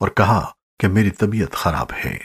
اور کہا کہ میری طبیعت خراب ہے۔